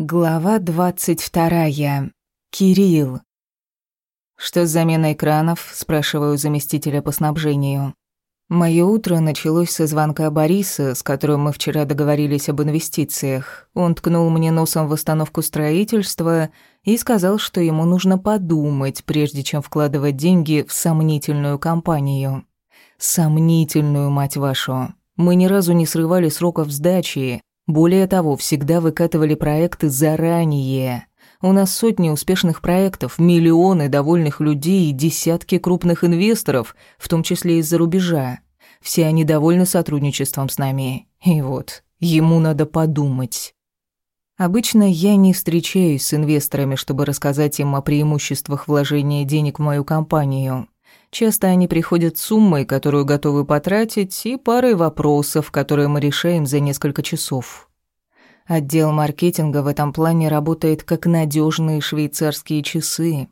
Глава 22. Кирилл. «Что с заменой кранов?» – спрашиваю заместителя по снабжению. Мое утро началось со звонка Бориса, с которым мы вчера договорились об инвестициях. Он ткнул мне носом в остановку строительства и сказал, что ему нужно подумать, прежде чем вкладывать деньги в сомнительную компанию. Сомнительную, мать вашу. Мы ни разу не срывали сроков сдачи, более того, всегда выкатывали проекты заранее. У нас сотни успешных проектов, миллионы довольных людей и десятки крупных инвесторов, в том числе из-за рубежа. Все они довольны сотрудничеством с нами. И вот, ему надо подумать. Обычно я не встречаюсь с инвесторами, чтобы рассказать им о преимуществах вложения денег в мою компанию. Часто они приходят суммой, которую готовы потратить, и парой вопросов, которые мы решаем за несколько часов. Отдел маркетинга в этом плане работает как надежные швейцарские часы.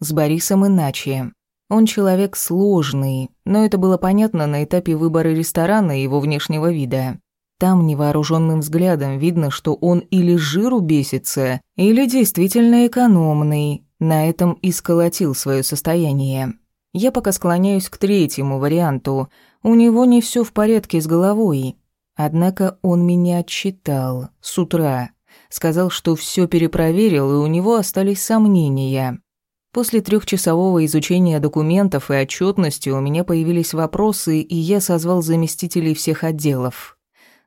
С Борисом иначе. Он человек сложный, но это было понятно на этапе выбора ресторана и его внешнего вида. Там невооруженным взглядом видно, что он или жиру бесится, или действительно экономный. На этом и сколотил свое состояние. Я пока склоняюсь к третьему варианту. У него не все в порядке с головой. Однако он меня отчитал с утра. Сказал, что все перепроверил, и у него остались сомнения. После трехчасового изучения документов и отчетности у меня появились вопросы, и я созвал заместителей всех отделов.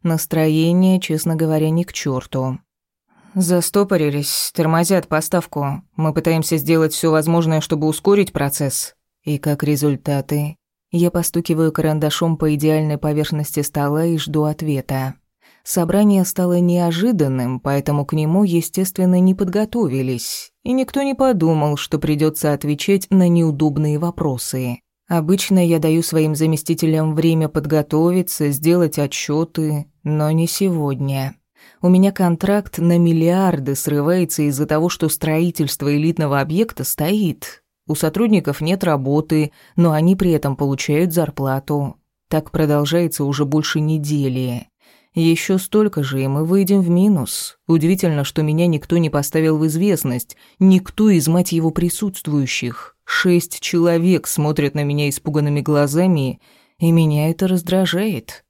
Настроение, честно говоря, ни к черту. Застопорились, тормозят поставку. Мы пытаемся сделать все возможное, чтобы ускорить процесс. И как результаты, я постукиваю карандашом по идеальной поверхности стола и жду ответа. Собрание стало неожиданным, поэтому к нему, естественно, не подготовились, и никто не подумал, что придется отвечать на неудобные вопросы. Обычно я даю своим заместителям время подготовиться, сделать отчеты, но не сегодня. У меня контракт на миллиарды срывается из-за того, что строительство элитного объекта стоит, у сотрудников нет работы, но они при этом получают зарплату. Так продолжается уже больше недели. Еще столько же, и мы выйдем в минус. Удивительно, что меня никто не поставил в известность, никто из мать его присутствующих. Шесть человек смотрят на меня испуганными глазами, и меня это раздражает.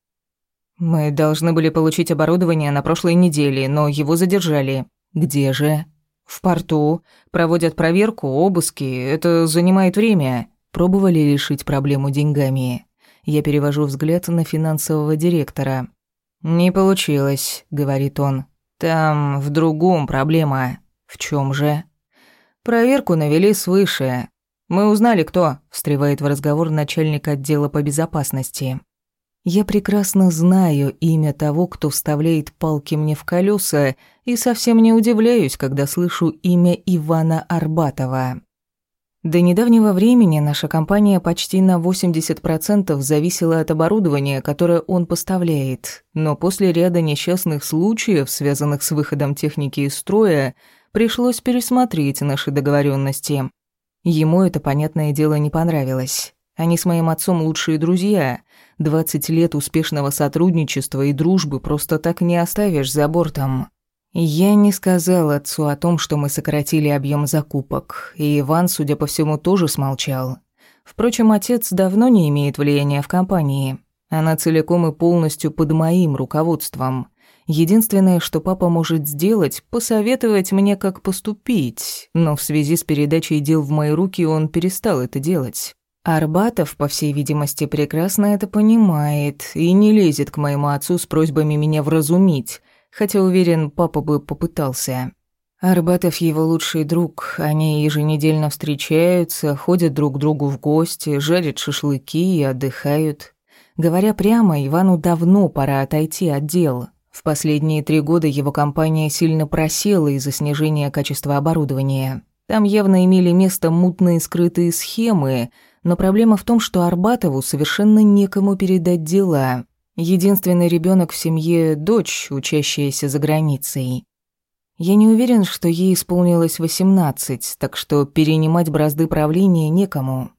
Мы должны были получить оборудование на прошлой неделе, но его задержали. Где же? В порту. Проводят проверку, обыски. Это занимает время. Пробовали решить проблему деньгами. Я перевожу взгляд на финансового директора. «Не получилось», — говорит он. «Там в другом проблема. В чем же?» «Проверку навели свыше. Мы узнали, кто», — встревает в разговор начальник отдела по безопасности. Я прекрасно знаю имя того, кто вставляет палки мне в колеса, и совсем не удивляюсь, когда слышу имя Ивана Арбатова. До недавнего времени наша компания почти на 80% зависела от оборудования, которое он поставляет. Но после ряда несчастных случаев, связанных с выходом техники из строя, пришлось пересмотреть наши договоренности. Ему это, понятное дело, не понравилось. Они с моим отцом лучшие друзья. 20 лет успешного сотрудничества и дружбы просто так не оставишь за бортом. Я не сказал отцу о том, что мы сократили объем закупок, и Иван, судя по всему, тоже смолчал. Впрочем, отец давно не имеет влияния в компании. Она целиком и полностью под моим руководством. Единственное, что папа может сделать, посоветовать мне, как поступить, но в связи с передачей дел в мои руки он перестал это делать. Арбатов, по всей видимости, прекрасно это понимает и не лезет к моему отцу с просьбами меня вразумить, хотя, уверен, папа бы попытался. Арбатов его лучший друг, они еженедельно встречаются, ходят друг к другу в гости, жарят шашлыки и отдыхают. Говоря прямо, Ивану давно пора отойти от дел. В последние три года его компания сильно просела из-за снижения качества оборудования. Там явно имели место мутные скрытые схемы – но проблема в том, что Арбатову совершенно некому передать дела. Единственный ребенок в семье – дочь, учащаяся за границей. Я не уверен, что ей исполнилось 18, так что перенимать бразды правления некому.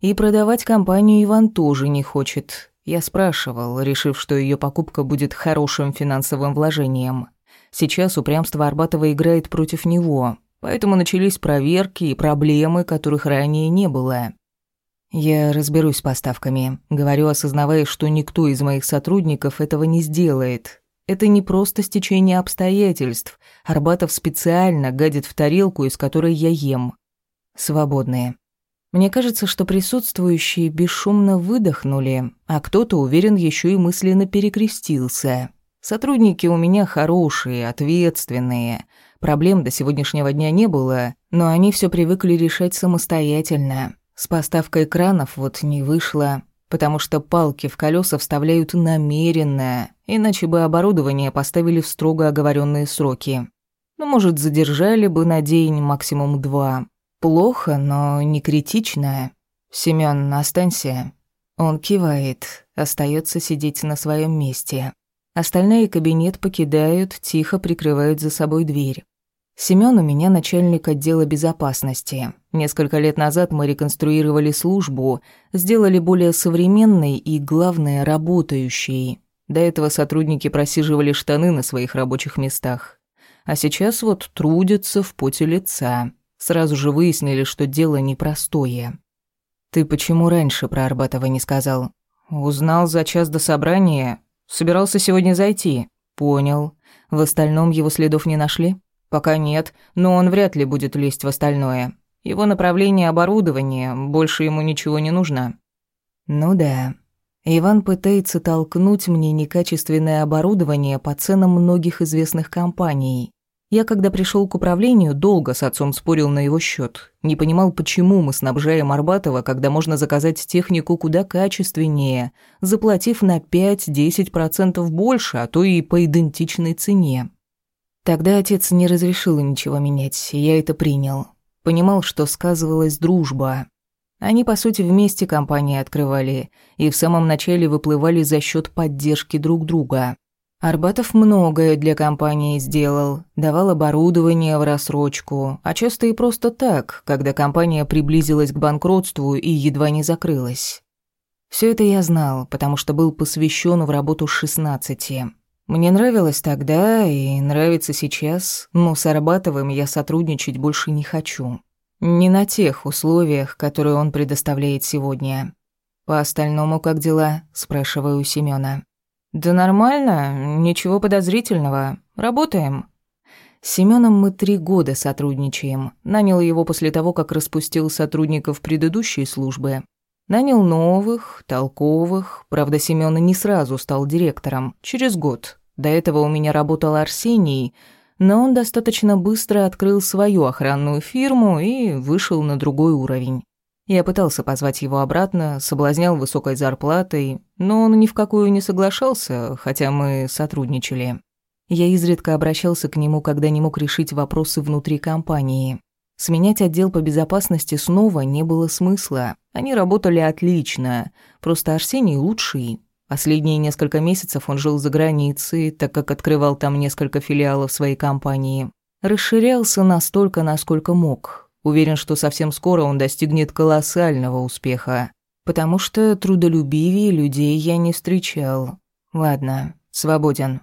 И продавать компанию Иван тоже не хочет. Я спрашивал, решив, что ее покупка будет хорошим финансовым вложением. Сейчас упрямство Арбатова играет против него, поэтому начались проверки и проблемы, которых ранее не было. «Я разберусь с поставками. Говорю, осознавая, что никто из моих сотрудников этого не сделает. Это не просто стечение обстоятельств. Арбатов специально гадит в тарелку, из которой я ем. Свободные». Мне кажется, что присутствующие бесшумно выдохнули, а кто-то, уверен, еще и мысленно перекрестился. Сотрудники у меня хорошие, ответственные. Проблем до сегодняшнего дня не было, но они все привыкли решать самостоятельно. С поставкой кранов вот не вышло, потому что палки в колеса вставляют намеренно, иначе бы оборудование поставили в строго оговоренные сроки. Ну, может, задержали бы на день, максимум два. Плохо, но не критично. Семён, останься. Он кивает, остается сидеть на своем месте. Остальные кабинет покидают, тихо прикрывают за собой дверь. Семён у меня начальник отдела безопасности. Несколько лет назад мы реконструировали службу, сделали более современной и, главное, работающей. До этого сотрудники просиживали штаны на своих рабочих местах. А сейчас вот трудятся в поте лица. Сразу же выяснили, что дело непростое. «Ты почему раньше про Арбатова не сказал?» «Узнал за час до собрания. Собирался сегодня зайти». «Понял. В остальном его следов не нашли?» Пока нет, но он вряд ли будет лезть в остальное. Его направление оборудования, больше ему ничего не нужно. Ну да. Иван пытается толкнуть мне некачественное оборудование по ценам многих известных компаний. Я, когда пришел к управлению, долго с отцом спорил на его счет. Не понимал, почему мы снабжаем Арбатова, когда можно заказать технику куда качественнее, заплатив на 5-10% больше, а то и по идентичной цене. Тогда отец не разрешил ничего менять, и я это принял. Понимал, что сказывалась дружба. Они, по сути, вместе компании открывали и в самом начале выплывали за счет поддержки друг друга. Арбатов многое для компании сделал, давал оборудование в рассрочку, а часто и просто так, когда компания приблизилась к банкротству и едва не закрылась. Все это я знал, потому что был посвящен в работу шестнадцати. 16. Мне нравилось тогда и нравится сейчас, но с Арбатовым я сотрудничать больше не хочу. Не на тех условиях, которые он предоставляет сегодня. По остальному как дела? спрашиваю у Семёна. Да нормально, ничего подозрительного. Работаем. С Семёном мы три года сотрудничаем. Нанял его после того, как распустил сотрудников предыдущей службы. Нанял новых, толковых. Правда, Семён не сразу стал директором. Через год. До этого у меня работал Арсений, но он достаточно быстро открыл свою охранную фирму и вышел на другой уровень. Я пытался позвать его обратно, соблазнял высокой зарплатой, но он ни в какую не соглашался, хотя мы сотрудничали. Я изредка обращался к нему, когда не мог решить вопросы внутри компании. Сменять отдел по безопасности снова не было смысла. Они работали отлично, просто Арсений лучший, Последние несколько месяцев он жил за границей, так как открывал там несколько филиалов своей компании. Расширялся настолько, насколько мог. Уверен, что совсем скоро он достигнет колоссального успеха. Потому что трудолюбивее людей я не встречал. Ладно, свободен.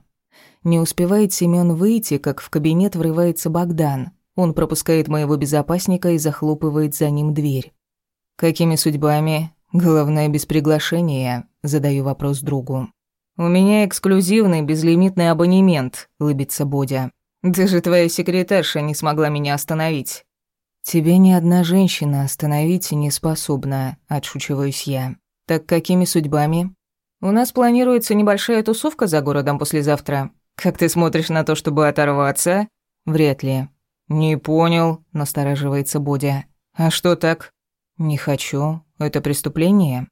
Не успевает Семён выйти, как в кабинет врывается Богдан. Он пропускает моего безопасника и захлопывает за ним дверь. «Какими судьбами?» Главное, без приглашения, задаю вопрос другу. У меня эксклюзивный безлимитный абонемент, улыбится Бодя. Даже твоя секретарша не смогла меня остановить. Тебе ни одна женщина остановить не способна, отшучиваюсь я. Так какими судьбами? У нас планируется небольшая тусовка за городом послезавтра. Как ты смотришь на то, чтобы оторваться? Вряд ли. Не понял, настораживается Бодя. А что так? Не хочу. Это преступление.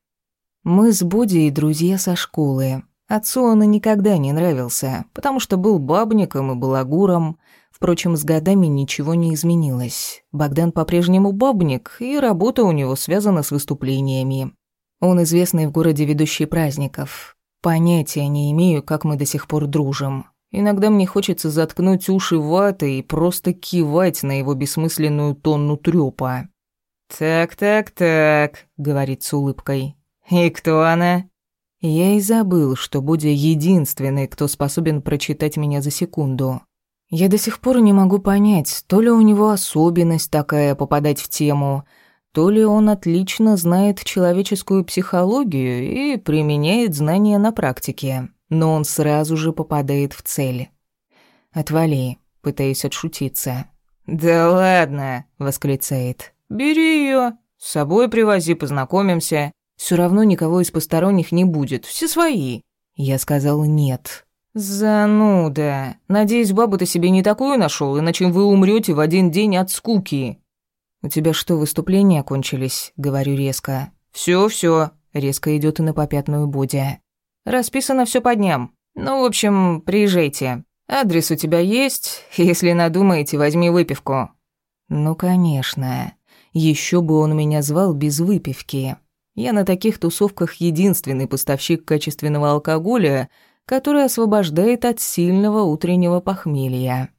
Мы с Буди и друзья со школы. Отцу он и никогда не нравился, потому что был бабником и балагуром. Впрочем, с годами ничего не изменилось. Богдан по-прежнему бабник, и работа у него связана с выступлениями. Он известный в городе ведущий праздников. Понятия не имею, как мы до сих пор дружим. Иногда мне хочется заткнуть уши ватой и просто кивать на его бессмысленную тонну трёпа. «Так, так, так», — говорит с улыбкой. «И кто она?» Я и забыл, что Будя единственный, кто способен прочитать меня за секунду. Я до сих пор не могу понять, то ли у него особенность такая попадать в тему, то ли он отлично знает человеческую психологию и применяет знания на практике, но он сразу же попадает в цель. «Отвали», — пытаюсь отшутиться. «Да ладно», — восклицает. «Бери ее, с собой привози, познакомимся. Все равно никого из посторонних не будет, все свои». Я сказал «нет». «Зануда. Надеюсь, бабу ты себе не такую нашел, иначе вы умрете в один день от скуки». «У тебя что, выступления кончились?» — говорю резко. Все, все. — резко идет и на попятную Будя. «Расписано все по дням. Ну, в общем, приезжайте. Адрес у тебя есть? Если надумаете, возьми выпивку». «Ну, конечно. Еще бы он меня звал без выпивки. Я на таких тусовках единственный поставщик качественного алкоголя, который освобождает от сильного утреннего похмелья.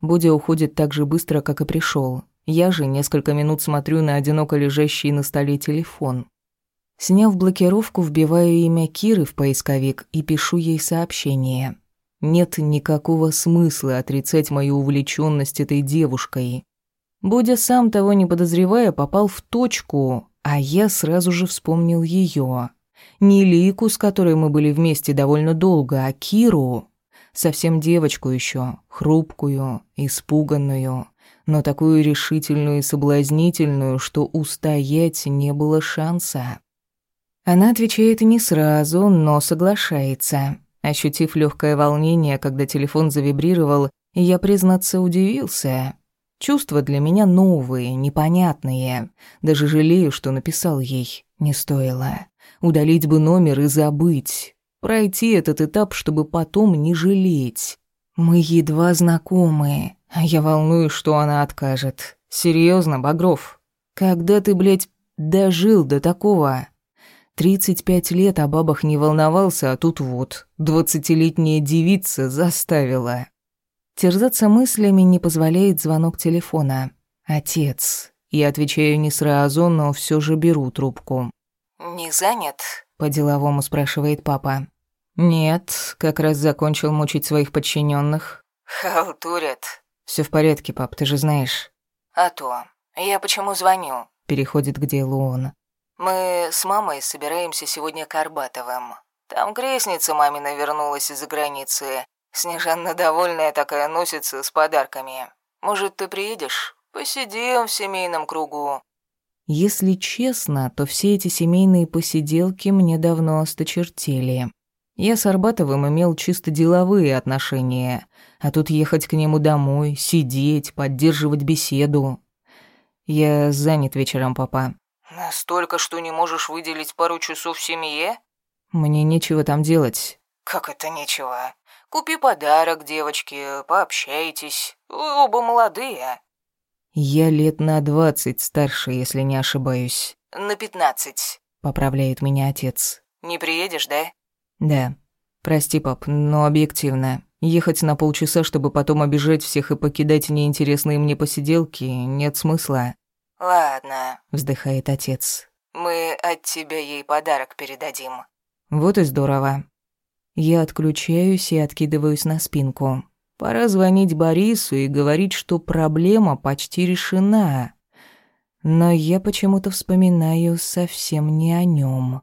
Будя уходит так же быстро, как и пришел. Я же несколько минут смотрю на одиноко лежащий на столе телефон. Сняв блокировку, вбиваю имя Киры в поисковик и пишу ей сообщение. Нет никакого смысла отрицать мою увлеченность этой девушкой. Будя сам того не подозревая, попал в точку, а я сразу же вспомнил ее. Не Лику, с которой мы были вместе довольно долго, а Киру. Совсем девочку еще, хрупкую, испуганную, но такую решительную и соблазнительную, что устоять не было шанса. Она отвечает не сразу, но соглашается. Ощутив легкое волнение, когда телефон завибрировал, я, признаться, удивился. Чувства для меня новые, непонятные. Даже жалею, что написал ей. Не стоило. Удалить бы номер и забыть. Пройти этот этап, чтобы потом не жалеть. Мы едва знакомы. А я волнуюсь, что она откажет. Серьезно, Багров. Когда ты, блядь, дожил до такого? 35 лет о бабах не волновался, а тут вот, двадцатилетняя девица заставила. Терзаться мыслями не позволяет звонок телефона. «Отец». Я отвечаю не сразу, но все же беру трубку. «Не занят?» – по-деловому спрашивает папа. «Нет, как раз закончил мучить своих подчиненных. «Халтурят». Все в порядке, пап, ты же знаешь». «А то. Я почему звоню?» – переходит к делу он. «Мы с мамой собираемся сегодня к Арбатовым. Там крестница мамина вернулась из-за границы. Снежанна довольная такая носится с подарками. Может, ты приедешь? Посидим в семейном кругу». Если честно, то все эти семейные посиделки мне давно осточертели. Я с Арбатовым имел чисто деловые отношения, а тут ехать к нему домой, сидеть, поддерживать беседу. Я занят вечером, папа. Настолько, что не можешь выделить пару часов в семье? Мне нечего там делать. Как это нечего? Купи подарок девочке, пообщайтесь. Оба молодые». «Я лет на двадцать старше, если не ошибаюсь». «На пятнадцать», — поправляет меня отец. «Не приедешь, да?» «Да. Прости, пап, но объективно. Ехать на полчаса, чтобы потом обижать всех и покидать неинтересные мне посиделки, нет смысла». «Ладно», — вздыхает отец. «Мы от тебя ей подарок передадим». «Вот и здорово. Я отключаюсь и откидываюсь на спинку. Пора звонить Борису и говорить, что проблема почти решена. Но я почему-то вспоминаю совсем не о нем.